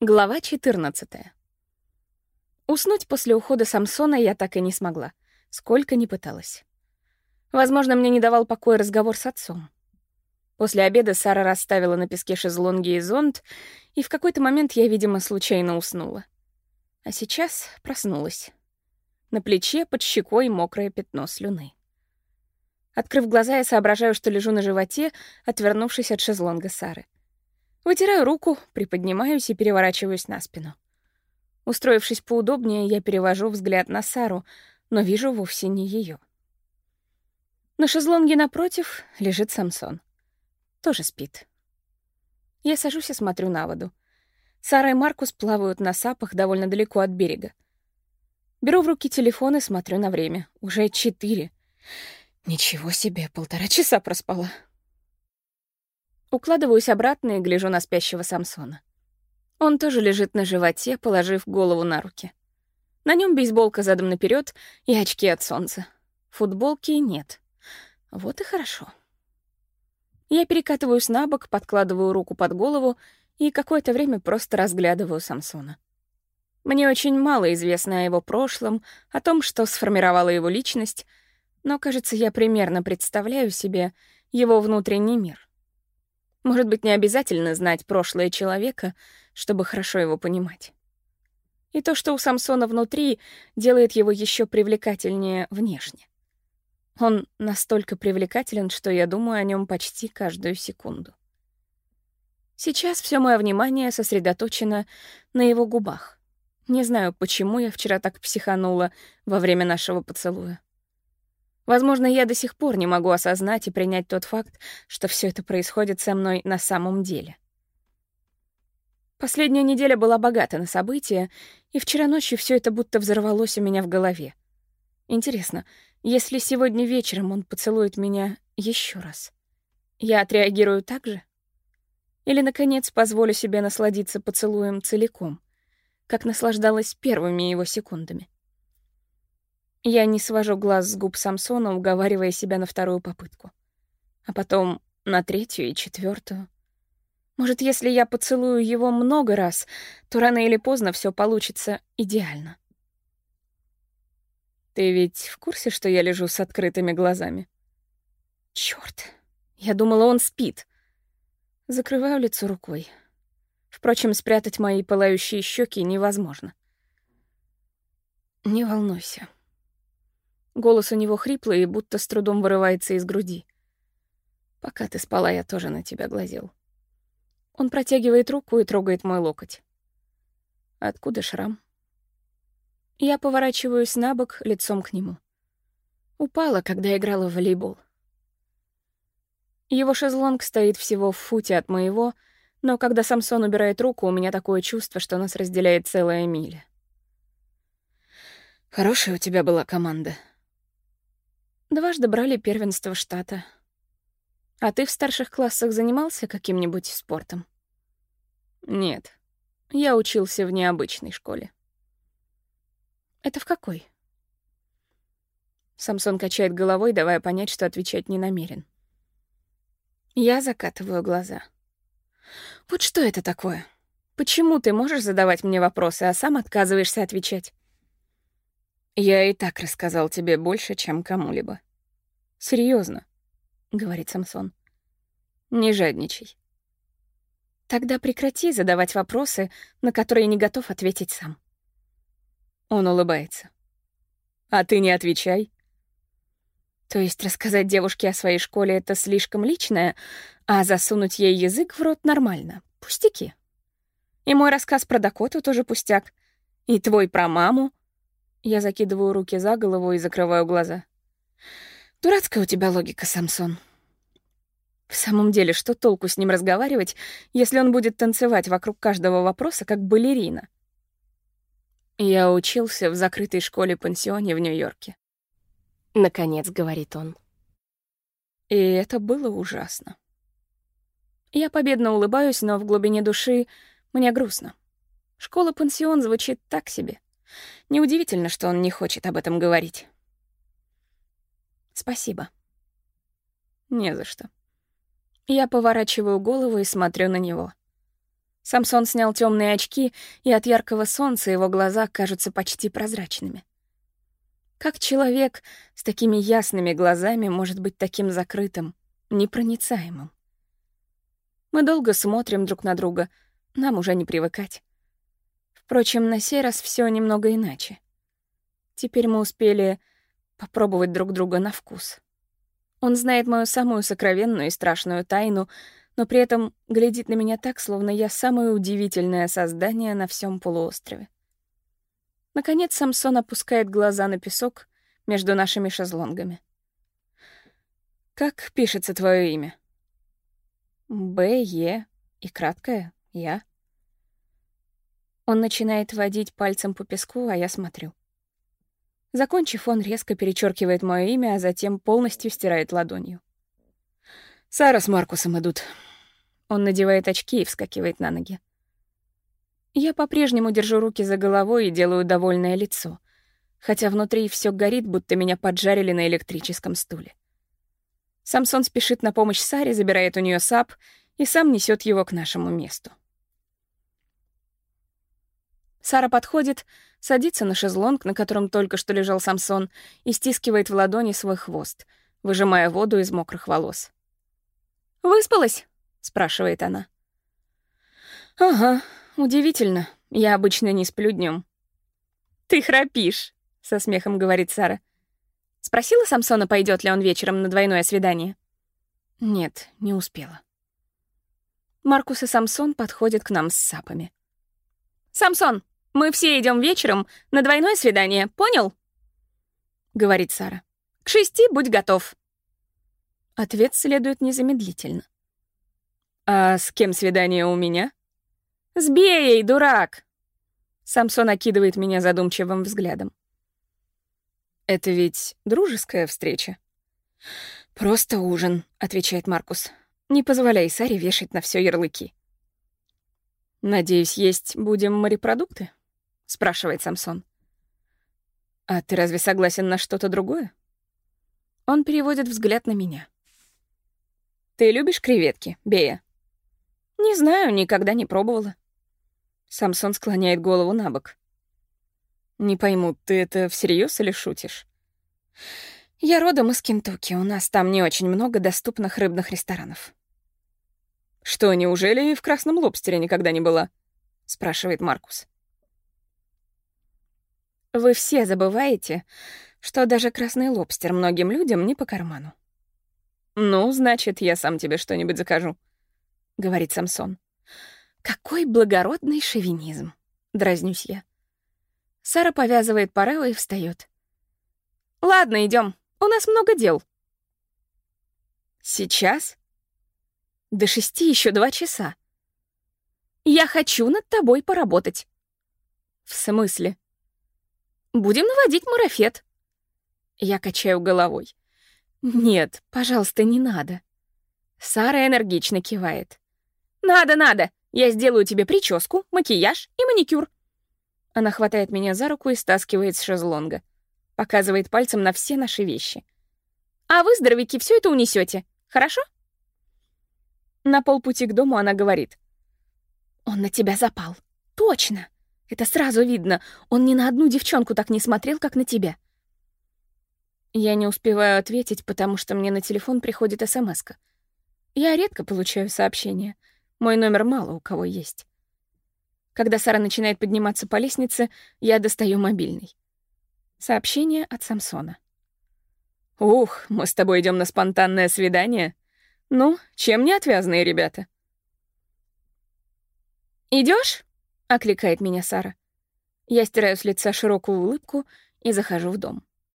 Глава 14. Уснуть после ухода Самсона я так и не смогла, сколько ни пыталась. Возможно, мне не давал покоя разговор с отцом. После обеда Сара расставила на песке шезлонги и зонт, и в какой-то момент я, видимо, случайно уснула. А сейчас проснулась. На плече под щекой мокрое пятно слюны. Открыв глаза, я соображаю, что лежу на животе, отвернувшись от шезлонга Сары. Вытираю руку, приподнимаюсь и переворачиваюсь на спину. Устроившись поудобнее, я перевожу взгляд на Сару, но вижу вовсе не ее. На шезлонге напротив лежит Самсон. Тоже спит. Я сажусь и смотрю на воду. Сара и Маркус плавают на сапах довольно далеко от берега. Беру в руки телефон и смотрю на время. Уже четыре. Ничего себе, полтора часа проспала. Укладываюсь обратно и гляжу на спящего Самсона. Он тоже лежит на животе, положив голову на руки. На нем бейсболка задом наперед и очки от солнца. Футболки нет. Вот и хорошо. Я перекатываюсь на бок, подкладываю руку под голову и какое-то время просто разглядываю Самсона. Мне очень мало известно о его прошлом, о том, что сформировало его личность, но, кажется, я примерно представляю себе его внутренний мир. Может быть, не обязательно знать прошлое человека, чтобы хорошо его понимать. И то, что у Самсона внутри, делает его еще привлекательнее внешне. Он настолько привлекателен, что я думаю о нем почти каждую секунду. Сейчас все мое внимание сосредоточено на его губах. Не знаю, почему я вчера так психанула во время нашего поцелуя. Возможно, я до сих пор не могу осознать и принять тот факт, что все это происходит со мной на самом деле. Последняя неделя была богата на события, и вчера ночью все это будто взорвалось у меня в голове. Интересно, если сегодня вечером он поцелует меня еще раз, я отреагирую так же? Или, наконец, позволю себе насладиться поцелуем целиком, как наслаждалась первыми его секундами? Я не свожу глаз с губ Самсона, уговаривая себя на вторую попытку. А потом на третью и четвертую. Может, если я поцелую его много раз, то рано или поздно все получится идеально. Ты ведь в курсе, что я лежу с открытыми глазами? Чёрт, я думала, он спит. Закрываю лицо рукой. Впрочем, спрятать мои пылающие щеки невозможно. Не волнуйся. Голос у него хриплый и будто с трудом вырывается из груди. «Пока ты спала, я тоже на тебя глазел». Он протягивает руку и трогает мой локоть. «Откуда шрам?» Я поворачиваюсь на бок лицом к нему. Упала, когда играла в волейбол. Его шезлонг стоит всего в футе от моего, но когда Самсон убирает руку, у меня такое чувство, что нас разделяет целая миля. «Хорошая у тебя была команда», Дважды брали первенство штата. А ты в старших классах занимался каким-нибудь спортом? Нет. Я учился в необычной школе. Это в какой? Самсон качает головой, давая понять, что отвечать не намерен. Я закатываю глаза. Вот что это такое? Почему ты можешь задавать мне вопросы, а сам отказываешься отвечать? Я и так рассказал тебе больше, чем кому-либо. Серьезно, говорит Самсон. Не жадничай. Тогда прекрати задавать вопросы, на которые не готов ответить сам. Он улыбается. А ты не отвечай. То есть рассказать девушке о своей школе — это слишком личное, а засунуть ей язык в рот нормально. Пустяки. И мой рассказ про Дакоту тоже пустяк. И твой про маму — я закидываю руки за голову и закрываю глаза. Дурацкая у тебя логика, Самсон. В самом деле, что толку с ним разговаривать, если он будет танцевать вокруг каждого вопроса, как балерина? Я учился в закрытой школе-пансионе в Нью-Йорке. Наконец, говорит он. И это было ужасно. Я победно улыбаюсь, но в глубине души мне грустно. Школа-пансион звучит так себе. Неудивительно, что он не хочет об этом говорить. Спасибо. Не за что. Я поворачиваю голову и смотрю на него. Самсон снял темные очки, и от яркого солнца его глаза кажутся почти прозрачными. Как человек с такими ясными глазами может быть таким закрытым, непроницаемым? Мы долго смотрим друг на друга, нам уже не привыкать. Впрочем, на сей раз все немного иначе. Теперь мы успели попробовать друг друга на вкус. Он знает мою самую сокровенную и страшную тайну, но при этом глядит на меня так, словно я самое удивительное создание на всем полуострове. Наконец Самсон опускает глаза на песок между нашими шезлонгами. «Как пишется твое имя?» «Б, Е и краткое Я». Он начинает водить пальцем по песку, а я смотрю. Закончив, он резко перечеркивает мое имя, а затем полностью стирает ладонью. «Сара с Маркусом идут». Он надевает очки и вскакивает на ноги. Я по-прежнему держу руки за головой и делаю довольное лицо, хотя внутри все горит, будто меня поджарили на электрическом стуле. Самсон спешит на помощь Саре, забирает у нее сап и сам несет его к нашему месту. Сара подходит, садится на шезлонг, на котором только что лежал Самсон, и стискивает в ладони свой хвост, выжимая воду из мокрых волос. «Выспалась?» — спрашивает она. «Ага, удивительно. Я обычно не сплю днем. «Ты храпишь», — со смехом говорит Сара. Спросила Самсона, пойдет ли он вечером на двойное свидание? Нет, не успела. Маркус и Самсон подходят к нам с сапами. «Самсон, мы все идем вечером на двойное свидание, понял?» — говорит Сара. «К шести будь готов». Ответ следует незамедлительно. «А с кем свидание у меня?» «С Беей, дурак!» Самсон окидывает меня задумчивым взглядом. «Это ведь дружеская встреча?» «Просто ужин», — отвечает Маркус. «Не позволяй Саре вешать на все ярлыки». «Надеюсь, есть будем морепродукты?» — спрашивает Самсон. «А ты разве согласен на что-то другое?» Он переводит взгляд на меня. «Ты любишь креветки, Бея?» «Не знаю, никогда не пробовала». Самсон склоняет голову на бок. «Не пойму, ты это всерьез или шутишь?» «Я родом из Кентукки, у нас там не очень много доступных рыбных ресторанов». «Что, неужели в Красном Лобстере никогда не была?» — спрашивает Маркус. Вы все забываете, что даже красный лобстер многим людям не по карману. «Ну, значит, я сам тебе что-нибудь закажу», — говорит Самсон. «Какой благородный шовинизм!» — дразнюсь я. Сара повязывает парео и встает. «Ладно, идем. У нас много дел». «Сейчас?» «До шести еще два часа». «Я хочу над тобой поработать». «В смысле?» Будем наводить марафет. Я качаю головой. Нет, пожалуйста, не надо. Сара энергично кивает. Надо, надо. Я сделаю тебе прическу, макияж и маникюр. Она хватает меня за руку и стаскивает с шезлонга. Показывает пальцем на все наши вещи. А вы, здоровяки, все это унесете, хорошо? На полпути к дому она говорит. Он на тебя запал. Точно. Это сразу видно. Он ни на одну девчонку так не смотрел, как на тебя. Я не успеваю ответить, потому что мне на телефон приходит смс -ка. Я редко получаю сообщения. Мой номер мало у кого есть. Когда Сара начинает подниматься по лестнице, я достаю мобильный. Сообщение от Самсона. «Ух, мы с тобой идем на спонтанное свидание. Ну, чем не отвязные ребята?» Идешь? — окликает меня Сара. Я стираю с лица широкую улыбку и захожу в дом.